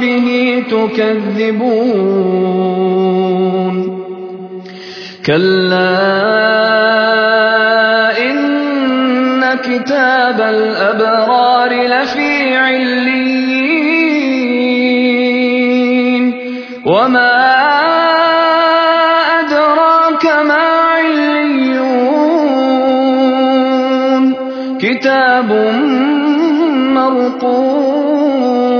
به تكذبون. كلا إن كتاب الأبرار لفي عليين. وما أدراك ما عليون. كتاب مرقوم.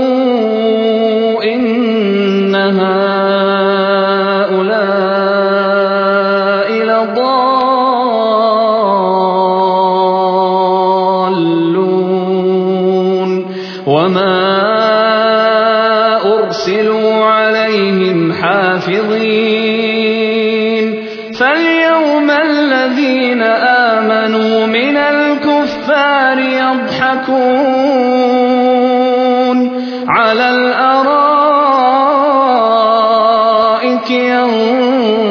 لضالون وما أرسلوا عليهم حافظين. فاليوم الذين آمنوا من الكفار يضحكون. على الأرائك ينظرون.